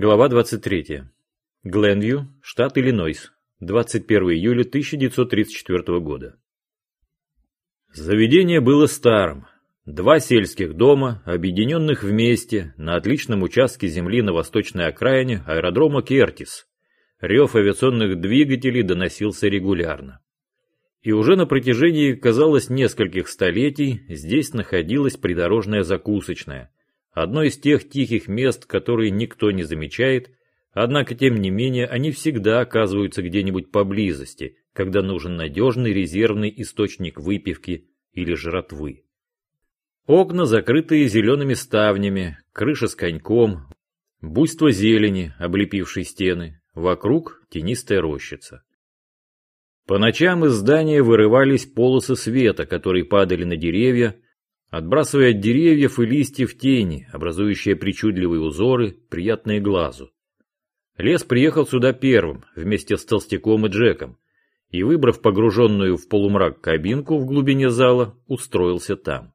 Глава 23. Гленвью, штат Иллинойс. 21 июля 1934 года. Заведение было старым. Два сельских дома, объединенных вместе, на отличном участке земли на восточной окраине аэродрома Кертис. Рев авиационных двигателей доносился регулярно. И уже на протяжении, казалось, нескольких столетий здесь находилась придорожная закусочная – Одно из тех тихих мест, которые никто не замечает, однако тем не менее они всегда оказываются где-нибудь поблизости, когда нужен надежный резервный источник выпивки или жратвы. Окна, закрытые зелеными ставнями, крыша с коньком, буйство зелени, облепившей стены, вокруг тенистая рощица. По ночам из здания вырывались полосы света, которые падали на деревья, отбрасывая от деревьев и листьев тени, образующие причудливые узоры, приятные глазу. Лес приехал сюда первым, вместе с Толстяком и Джеком, и, выбрав погруженную в полумрак кабинку в глубине зала, устроился там.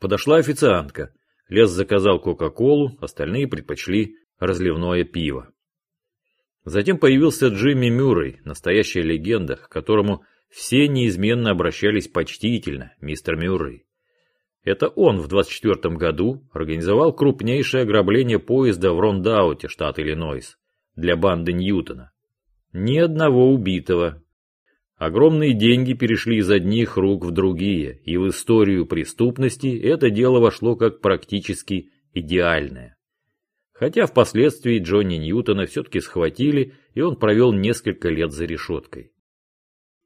Подошла официантка. Лес заказал Кока-Колу, остальные предпочли разливное пиво. Затем появился Джимми Мюррей, настоящая легенда, к которому все неизменно обращались почтительно, мистер Мюррей. Это он в 24 году организовал крупнейшее ограбление поезда в Рондауте, штат Иллинойс, для банды Ньютона. Ни одного убитого. Огромные деньги перешли из одних рук в другие, и в историю преступности это дело вошло как практически идеальное. Хотя впоследствии Джонни Ньютона все-таки схватили, и он провел несколько лет за решеткой.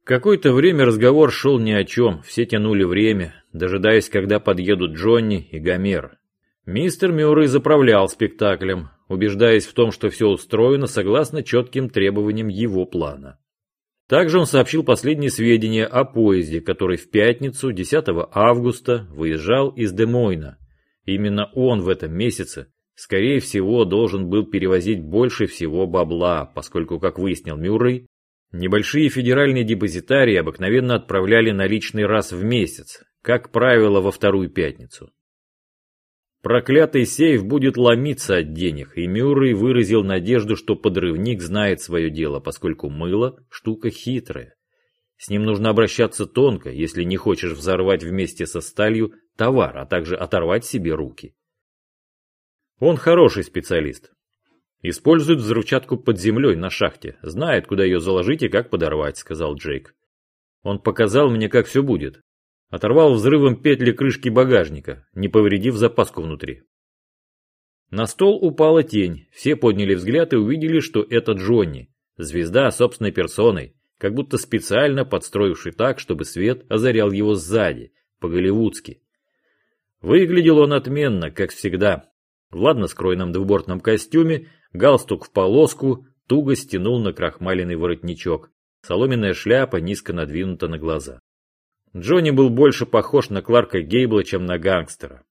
Какое-то время разговор шел ни о чем, все тянули время, дожидаясь, когда подъедут Джонни и Гомер. Мистер Мюррей заправлял спектаклем, убеждаясь в том, что все устроено согласно четким требованиям его плана. Также он сообщил последние сведения о поезде, который в пятницу, 10 августа, выезжал из Демойна. Именно он в этом месяце, скорее всего, должен был перевозить больше всего бабла, поскольку, как выяснил Мюррей, Небольшие федеральные депозитарии обыкновенно отправляли наличный раз в месяц, как правило, во вторую пятницу. Проклятый сейф будет ломиться от денег, и Мюррей выразил надежду, что подрывник знает свое дело, поскольку мыло – штука хитрая. С ним нужно обращаться тонко, если не хочешь взорвать вместе со сталью товар, а также оторвать себе руки. Он хороший специалист, Используют взрывчатку под землей на шахте. Знает, куда ее заложить и как подорвать, сказал Джейк. Он показал мне, как все будет. Оторвал взрывом петли крышки багажника, не повредив запаску внутри. На стол упала тень. Все подняли взгляд и увидели, что это Джонни. Звезда собственной персоной, как будто специально подстроивший так, чтобы свет озарял его сзади, по-голливудски. Выглядел он отменно, как всегда. В ладно скроенном двубортном костюме галстук в полоску, туго стянул на крахмаленный воротничок. Соломенная шляпа низко надвинута на глаза. Джонни был больше похож на Кларка Гейбла, чем на гангстера.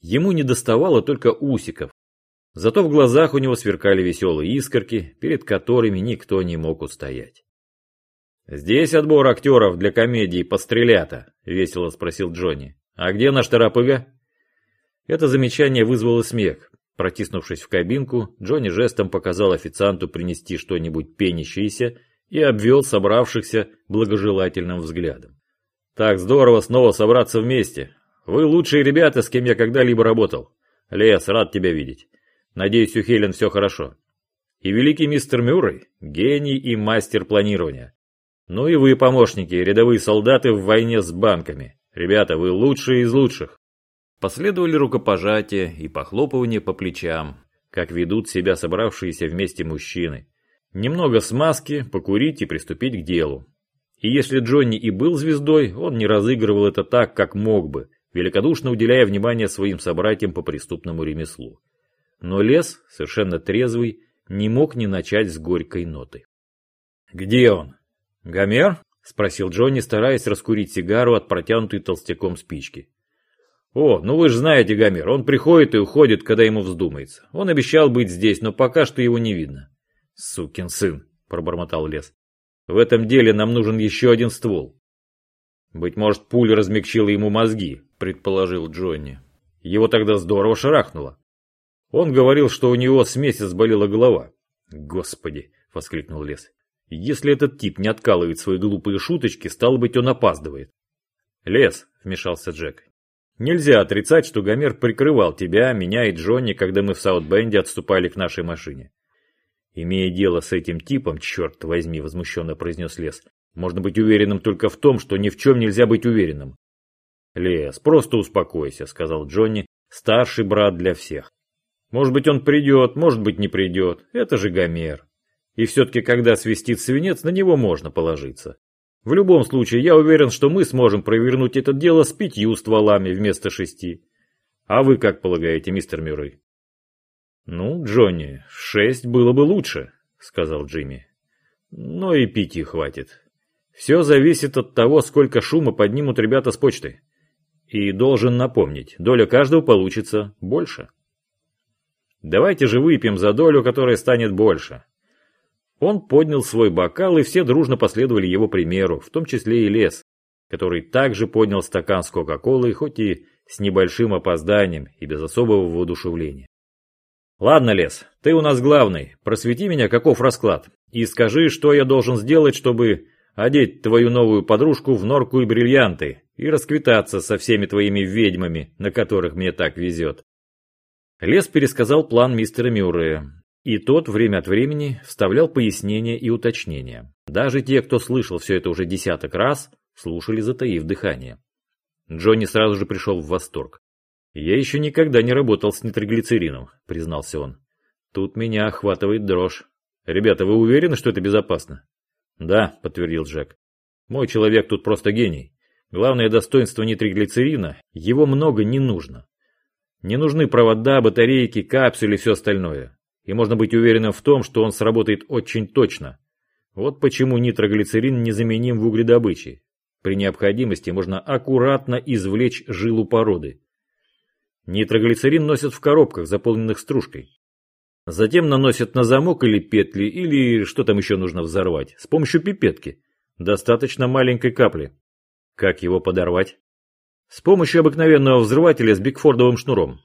Ему не доставало только усиков. Зато в глазах у него сверкали веселые искорки, перед которыми никто не мог устоять. «Здесь отбор актеров для комедии «Пострелята», — весело спросил Джонни. «А где наш Тарапыга?» Это замечание вызвало смех. Протиснувшись в кабинку, Джонни жестом показал официанту принести что-нибудь пенящееся и обвел собравшихся благожелательным взглядом. «Так здорово снова собраться вместе. Вы лучшие ребята, с кем я когда-либо работал. Лес, рад тебя видеть. Надеюсь, у Хелен все хорошо. И великий мистер Мюррей – гений и мастер планирования. Ну и вы, помощники, рядовые солдаты в войне с банками. Ребята, вы лучшие из лучших. Последовали рукопожатия и похлопывания по плечам, как ведут себя собравшиеся вместе мужчины. Немного смазки, покурить и приступить к делу. И если Джонни и был звездой, он не разыгрывал это так, как мог бы, великодушно уделяя внимание своим собратьям по преступному ремеслу. Но лес, совершенно трезвый, не мог не начать с горькой ноты. «Где он?» «Гомер?» – спросил Джонни, стараясь раскурить сигару от протянутой толстяком спички. «О, ну вы же знаете, Гомер, он приходит и уходит, когда ему вздумается. Он обещал быть здесь, но пока что его не видно». «Сукин сын», — пробормотал Лес. «В этом деле нам нужен еще один ствол». «Быть может, пуля размягчила ему мозги», — предположил Джонни. «Его тогда здорово шарахнуло». Он говорил, что у него с месяц болела голова. «Господи!» — воскликнул Лес. «Если этот тип не откалывает свои глупые шуточки, стало быть, он опаздывает». «Лес!» — вмешался Джек. «Нельзя отрицать, что Гомер прикрывал тебя, меня и Джонни, когда мы в Саутбенде отступали к нашей машине». «Имея дело с этим типом, черт возьми!» — возмущенно произнес Лес. «Можно быть уверенным только в том, что ни в чем нельзя быть уверенным». «Лес, просто успокойся», — сказал Джонни, — «старший брат для всех. Может быть, он придет, может быть, не придет. Это же Гомер. И все-таки, когда свистит свинец, на него можно положиться. В любом случае, я уверен, что мы сможем провернуть это дело с пятью стволами вместо шести. А вы как полагаете, мистер Мюррей? Ну, Джонни, шесть было бы лучше, сказал Джимми. Но и пяти хватит. Все зависит от того, сколько шума поднимут ребята с почты. И должен напомнить, доля каждого получится больше. Давайте же выпьем за долю, которая станет больше. Он поднял свой бокал, и все дружно последовали его примеру, в том числе и Лес, который также поднял стакан с Кока-Колой, хоть и с небольшим опозданием и без особого воодушевления. «Ладно, Лес, ты у нас главный, просвети меня, каков расклад, и скажи, что я должен сделать, чтобы одеть твою новую подружку в норку и бриллианты и расквитаться со всеми твоими ведьмами, на которых мне так везет». Лес пересказал план мистера Мюррея, и тот время от времени вставлял пояснения и уточнения. Даже те, кто слышал все это уже десяток раз, слушали, затаив дыхание. Джонни сразу же пришел в восторг. «Я еще никогда не работал с нитроглицерином», — признался он. «Тут меня охватывает дрожь. Ребята, вы уверены, что это безопасно?» «Да», — подтвердил Джек. «Мой человек тут просто гений. Главное достоинство нитроглицерина — его много не нужно. Не нужны провода, батарейки, капсули и все остальное. И можно быть уверенным в том, что он сработает очень точно. Вот почему нитроглицерин незаменим в угледобыче. При необходимости можно аккуратно извлечь жилу породы. Нитроглицерин носят в коробках, заполненных стружкой. Затем наносят на замок или петли, или что там еще нужно взорвать, с помощью пипетки. Достаточно маленькой капли. Как его подорвать? С помощью обыкновенного взрывателя с бигфордовым шнуром.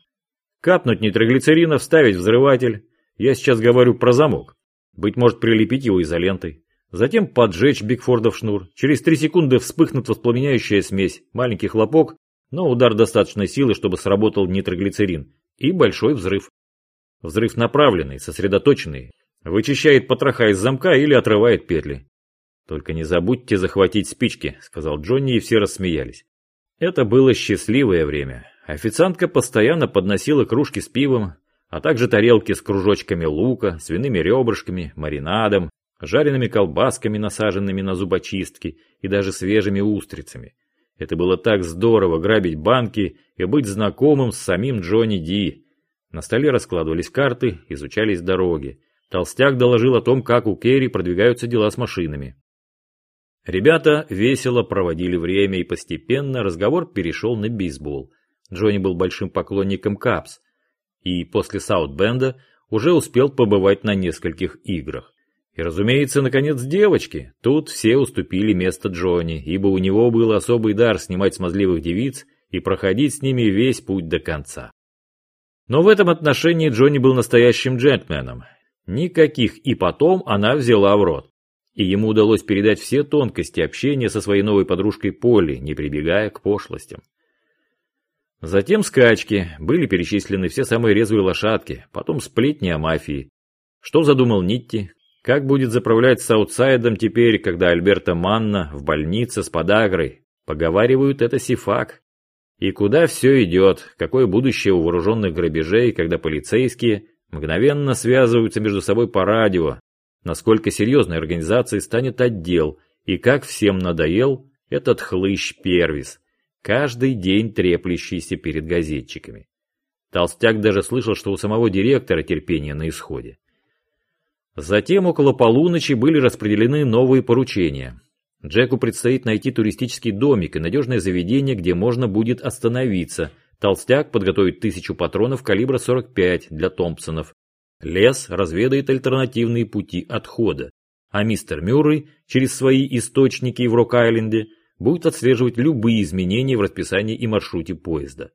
Капнуть нитроглицерина, вставить взрыватель. Я сейчас говорю про замок. Быть может прилепить его изолентой. Затем поджечь бигфордов шнур. Через три секунды вспыхнет воспламеняющая смесь. Маленький хлопок, но удар достаточной силы, чтобы сработал нитроглицерин. И большой взрыв. Взрыв направленный, сосредоточенный. Вычищает потроха из замка или отрывает петли. «Только не забудьте захватить спички», — сказал Джонни, и все рассмеялись. Это было счастливое время. Официантка постоянно подносила кружки с пивом, а также тарелки с кружочками лука, свиными ребрышками, маринадом, жареными колбасками, насаженными на зубочистки и даже свежими устрицами. Это было так здорово грабить банки и быть знакомым с самим Джонни Ди. На столе раскладывались карты, изучались дороги. Толстяк доложил о том, как у Керри продвигаются дела с машинами. Ребята весело проводили время, и постепенно разговор перешел на бейсбол. Джонни был большим поклонником Капс, и после Саутбенда уже успел побывать на нескольких играх. И, разумеется, наконец, девочки. Тут все уступили место Джонни, ибо у него был особый дар снимать смазливых девиц и проходить с ними весь путь до конца. Но в этом отношении Джонни был настоящим джентльменом. Никаких «и потом» она взяла в рот и ему удалось передать все тонкости общения со своей новой подружкой Полли, не прибегая к пошлостям. Затем скачки, были перечислены все самые резвые лошадки, потом сплетни о мафии. Что задумал Нитти? Как будет заправлять Саутсайдом теперь, когда Альберта Манна в больнице с подагрой? Поговаривают, это сифак. И куда все идет? Какое будущее у вооруженных грабежей, когда полицейские мгновенно связываются между собой по радио, насколько серьезной организацией станет отдел и как всем надоел этот хлыщ Первис, каждый день треплющийся перед газетчиками. Толстяк даже слышал, что у самого директора терпение на исходе. Затем около полуночи были распределены новые поручения. Джеку предстоит найти туристический домик и надежное заведение, где можно будет остановиться. Толстяк подготовит тысячу патронов калибра 45 для Томпсонов Лес разведает альтернативные пути отхода, а мистер Мюррей через свои источники в Рок-Айленде будет отслеживать любые изменения в расписании и маршруте поезда.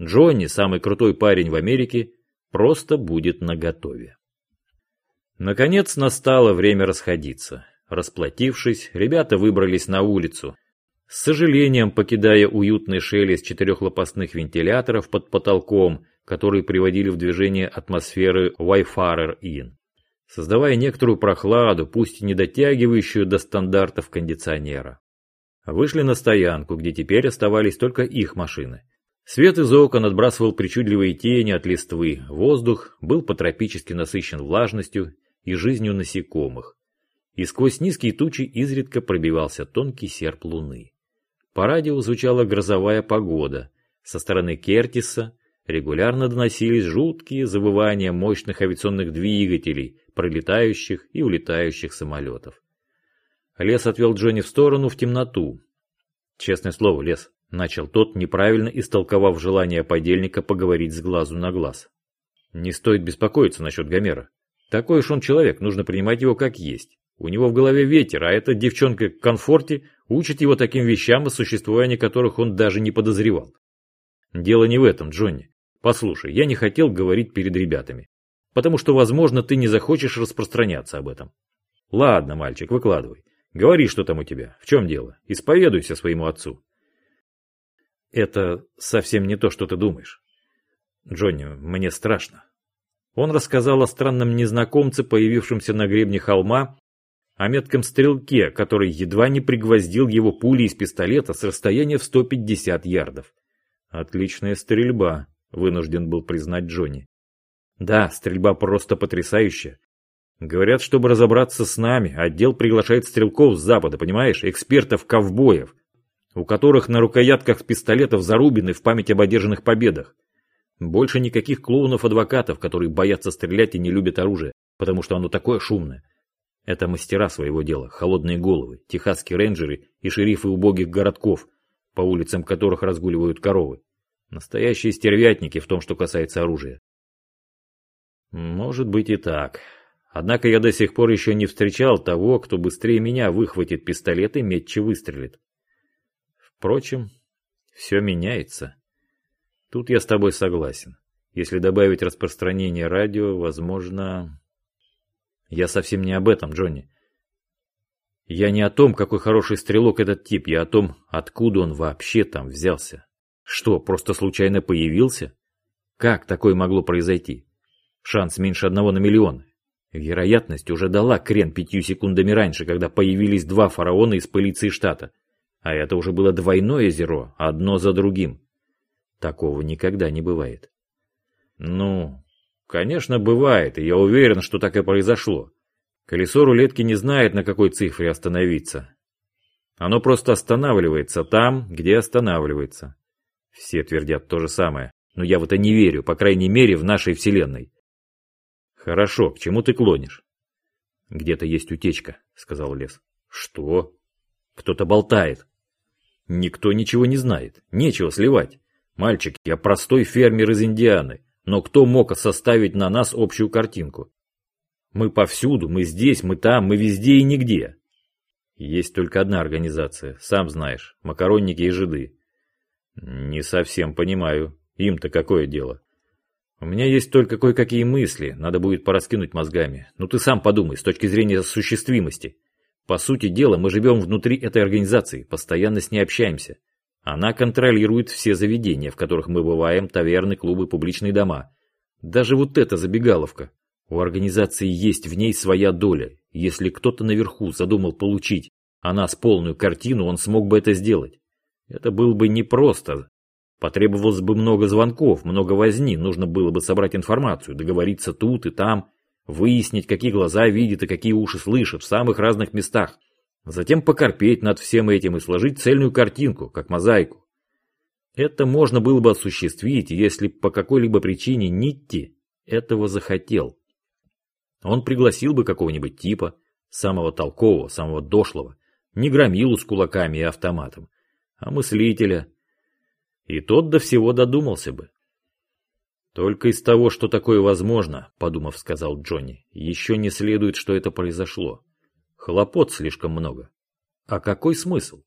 Джонни, самый крутой парень в Америке, просто будет наготове. Наконец настало время расходиться. Расплатившись, ребята выбрались на улицу, с сожалением покидая уютный шелест четырехлопастных вентиляторов под потолком, которые приводили в движение атмосферы Wayfarer Inn, создавая некоторую прохладу, пусть и не дотягивающую до стандартов кондиционера. Вышли на стоянку, где теперь оставались только их машины. Свет из окон отбрасывал причудливые тени от листвы, воздух был потропически насыщен влажностью и жизнью насекомых, и сквозь низкие тучи изредка пробивался тонкий серп луны. По радио звучала грозовая погода. Со стороны Кертиса регулярно доносились жуткие завывания мощных авиационных двигателей, пролетающих и улетающих самолетов. Лес отвел Джонни в сторону в темноту. Честное слово, Лес, начал тот, неправильно истолковав желание подельника поговорить с глазу на глаз. Не стоит беспокоиться насчет Гомера. Такой уж он человек, нужно принимать его как есть. У него в голове ветер, а эта девчонка в комфорте учит его таким вещам, о существовании которых он даже не подозревал. Дело не в этом, Джонни. Послушай, я не хотел говорить перед ребятами. Потому что, возможно, ты не захочешь распространяться об этом. Ладно, мальчик, выкладывай. Говори, что там у тебя. В чем дело? Исповедуйся своему отцу. Это совсем не то, что ты думаешь. Джонни, мне страшно. Он рассказал о странном незнакомце, появившемся на гребне холма, о метком стрелке, который едва не пригвоздил его пулей из пистолета с расстояния в 150 ярдов. Отличная стрельба, вынужден был признать Джонни. Да, стрельба просто потрясающая. Говорят, чтобы разобраться с нами, отдел приглашает стрелков с запада, понимаешь, экспертов-ковбоев, у которых на рукоятках пистолетов зарубины в память об одержанных победах. Больше никаких клоунов-адвокатов, которые боятся стрелять и не любят оружие, потому что оно такое шумное. Это мастера своего дела, холодные головы, техасские рейнджеры и шерифы убогих городков, по улицам которых разгуливают коровы. Настоящие стервятники в том, что касается оружия. Может быть и так. Однако я до сих пор еще не встречал того, кто быстрее меня выхватит пистолет и метче выстрелит. Впрочем, все меняется. Тут я с тобой согласен. Если добавить распространение радио, возможно... Я совсем не об этом, Джонни. Я не о том, какой хороший стрелок этот тип, я о том, откуда он вообще там взялся. Что, просто случайно появился? Как такое могло произойти? Шанс меньше одного на миллион. Вероятность уже дала крен пятью секундами раньше, когда появились два фараона из полиции штата. А это уже было двойное зеро, одно за другим. Такого никогда не бывает. Ну, конечно, бывает, и я уверен, что так и произошло. Колесо рулетки не знает, на какой цифре остановиться. Оно просто останавливается там, где останавливается. Все твердят то же самое, но я в это не верю, по крайней мере, в нашей вселенной. Хорошо, к чему ты клонишь? Где-то есть утечка, сказал Лес. Что? Кто-то болтает. Никто ничего не знает, нечего сливать. Мальчик, я простой фермер из Индианы, но кто мог составить на нас общую картинку? Мы повсюду, мы здесь, мы там, мы везде и нигде. Есть только одна организация, сам знаешь, макаронники и жиды. Не совсем понимаю, им-то какое дело? У меня есть только кое-какие мысли, надо будет пораскинуть мозгами. Ну ты сам подумай, с точки зрения осуществимости. По сути дела, мы живем внутри этой организации, постоянно с ней общаемся. Она контролирует все заведения, в которых мы бываем, таверны, клубы, публичные дома. Даже вот эта забегаловка. У организации есть в ней своя доля. Если кто-то наверху задумал получить о нас полную картину, он смог бы это сделать. Это было бы непросто. Потребовалось бы много звонков, много возни, нужно было бы собрать информацию, договориться тут и там. Выяснить, какие глаза видят и какие уши слышат в самых разных местах. Затем покорпеть над всем этим и сложить цельную картинку, как мозаику. Это можно было бы осуществить, если по какой-либо причине Нитти этого захотел. Он пригласил бы какого-нибудь типа, самого толкового, самого дошлого, не громилу с кулаками и автоматом, а мыслителя. И тот до всего додумался бы. «Только из того, что такое возможно», — подумав, сказал Джонни, — «еще не следует, что это произошло. Хлопот слишком много. А какой смысл?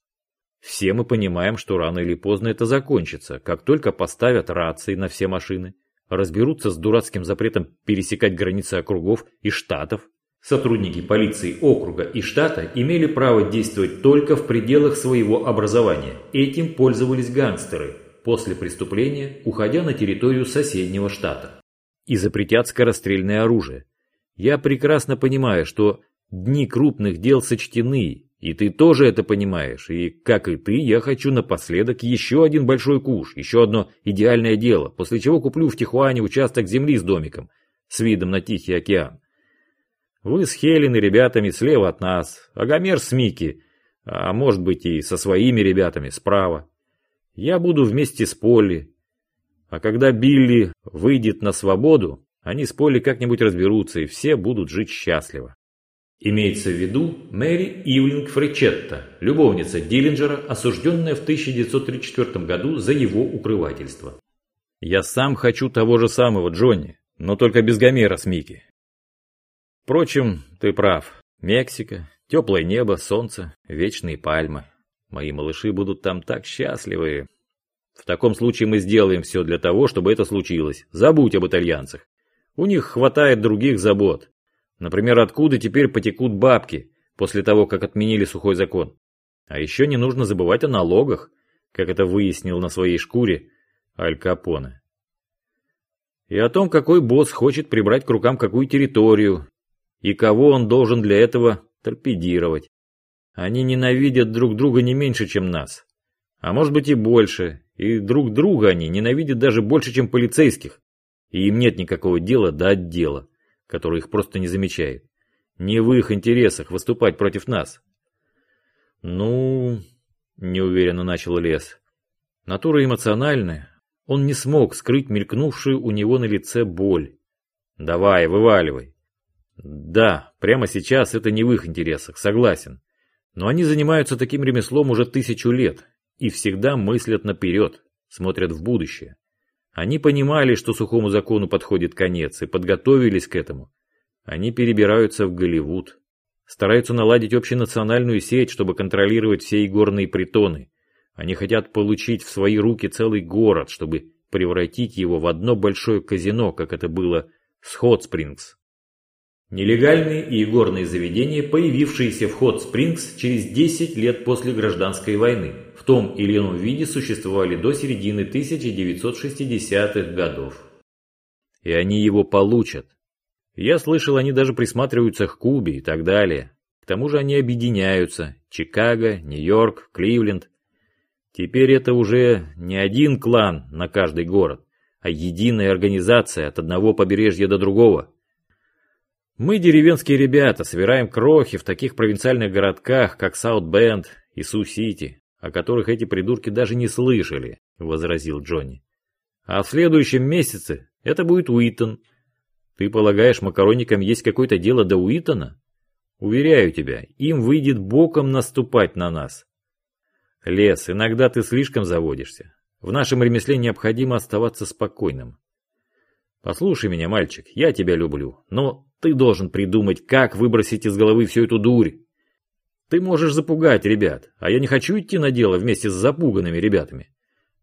Все мы понимаем, что рано или поздно это закончится, как только поставят рации на все машины. разберутся с дурацким запретом пересекать границы округов и штатов. Сотрудники полиции округа и штата имели право действовать только в пределах своего образования. Этим пользовались гангстеры, после преступления уходя на территорию соседнего штата. И запретят скорострельное оружие. Я прекрасно понимаю, что дни крупных дел сочтены, и ты тоже это понимаешь, и, как и ты, я хочу напоследок еще один большой куш, еще одно идеальное дело, после чего куплю в Тихуане участок земли с домиком, с видом на Тихий океан. Вы с Хелен и ребятами слева от нас, а Гомер с Микки, а может быть и со своими ребятами справа. Я буду вместе с Полли. А когда Билли выйдет на свободу, они с Полли как-нибудь разберутся, и все будут жить счастливо. Имеется в виду Мэри Ивлинг Фричетта, любовница Диллинджера, осужденная в 1934 году за его укрывательство. Я сам хочу того же самого, Джонни, но только без Гомера с Микки. Впрочем, ты прав. Мексика, теплое небо, солнце, вечные пальмы. Мои малыши будут там так счастливы. В таком случае мы сделаем все для того, чтобы это случилось. Забудь об итальянцах. У них хватает других забот. Например, откуда теперь потекут бабки после того, как отменили сухой закон. А еще не нужно забывать о налогах, как это выяснил на своей шкуре Аль Капоне. И о том, какой босс хочет прибрать к рукам какую территорию, и кого он должен для этого торпедировать. Они ненавидят друг друга не меньше, чем нас. А может быть и больше. И друг друга они ненавидят даже больше, чем полицейских. И им нет никакого дела до отдела, который их просто не замечает. Не в их интересах выступать против нас. Ну, неуверенно начал Лес. Натура эмоциональная. Он не смог скрыть мелькнувшую у него на лице боль. Давай, вываливай. Да, прямо сейчас это не в их интересах, согласен. Но они занимаются таким ремеслом уже тысячу лет и всегда мыслят наперед, смотрят в будущее. Они понимали, что сухому закону подходит конец, и подготовились к этому. Они перебираются в Голливуд, стараются наладить общенациональную сеть, чтобы контролировать все игорные притоны. Они хотят получить в свои руки целый город, чтобы превратить его в одно большое казино, как это было с Хотспрингс. Нелегальные и игорные заведения, появившиеся в Хот Спрингс через 10 лет после гражданской войны, в том или ином виде существовали до середины 1960-х годов. И они его получат. Я слышал, они даже присматриваются к Кубе и так далее. К тому же они объединяются. Чикаго, Нью-Йорк, Кливленд. Теперь это уже не один клан на каждый город, а единая организация от одного побережья до другого. Мы, деревенские ребята, собираем крохи в таких провинциальных городках, как Саут-Бенд и Су-Сити, о которых эти придурки даже не слышали, возразил Джонни. А в следующем месяце это будет Уитон. Ты полагаешь, макаронникам есть какое-то дело до Уитона? Уверяю тебя, им выйдет боком наступать на нас. Лес, иногда ты слишком заводишься. В нашем ремесле необходимо оставаться спокойным. Послушай меня, мальчик, я тебя люблю, но ты должен придумать, как выбросить из головы всю эту дурь. Ты можешь запугать ребят, а я не хочу идти на дело вместе с запуганными ребятами.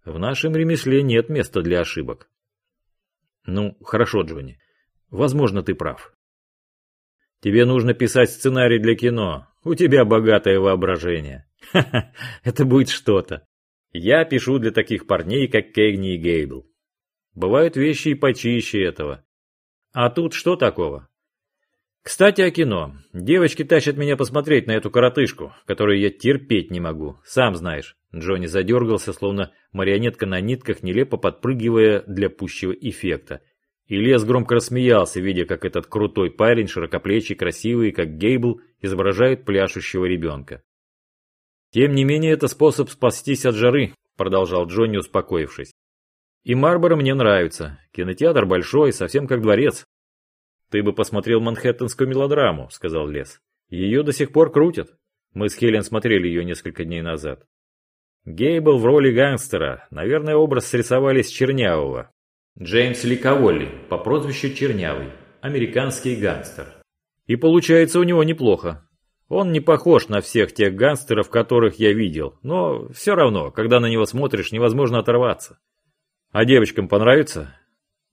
В нашем ремесле нет места для ошибок. Ну, хорошо, Джонни. Возможно, ты прав. Тебе нужно писать сценарий для кино. У тебя богатое воображение. Ха-ха, это будет что-то. Я пишу для таких парней, как Кегни и Гейбл. Бывают вещи и почище этого. А тут что такого? Кстати, о кино. Девочки тащат меня посмотреть на эту коротышку, которую я терпеть не могу. Сам знаешь. Джонни задергался, словно марионетка на нитках, нелепо подпрыгивая для пущего эффекта. И Лес громко рассмеялся, видя, как этот крутой парень, широкоплечий, красивый, как Гейбл, изображает пляшущего ребенка. «Тем не менее, это способ спастись от жары», — продолжал Джонни, успокоившись. «И Марборо мне нравится. Кинотеатр большой, совсем как дворец. «Ты бы посмотрел манхэттенскую мелодраму», — сказал Лес. «Ее до сих пор крутят. Мы с Хелен смотрели ее несколько дней назад». Гейбл в роли гангстера. Наверное, образ срисовали с Чернявого. Джеймс Ликоволли, по прозвищу Чернявый. Американский гангстер. И получается у него неплохо. Он не похож на всех тех гангстеров, которых я видел, но все равно, когда на него смотришь, невозможно оторваться. А девочкам понравится?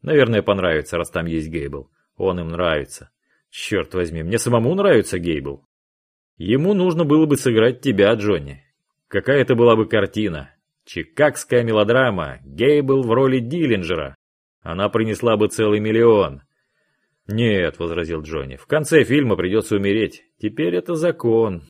Наверное, понравится, раз там есть Гейбл. Он им нравится. Черт возьми, мне самому нравится Гейбл. Ему нужно было бы сыграть тебя, Джонни. Какая это была бы картина. Чикагская мелодрама, Гейбл в роли Диллинджера. Она принесла бы целый миллион. «Нет», — возразил Джонни, — «в конце фильма придется умереть. Теперь это закон.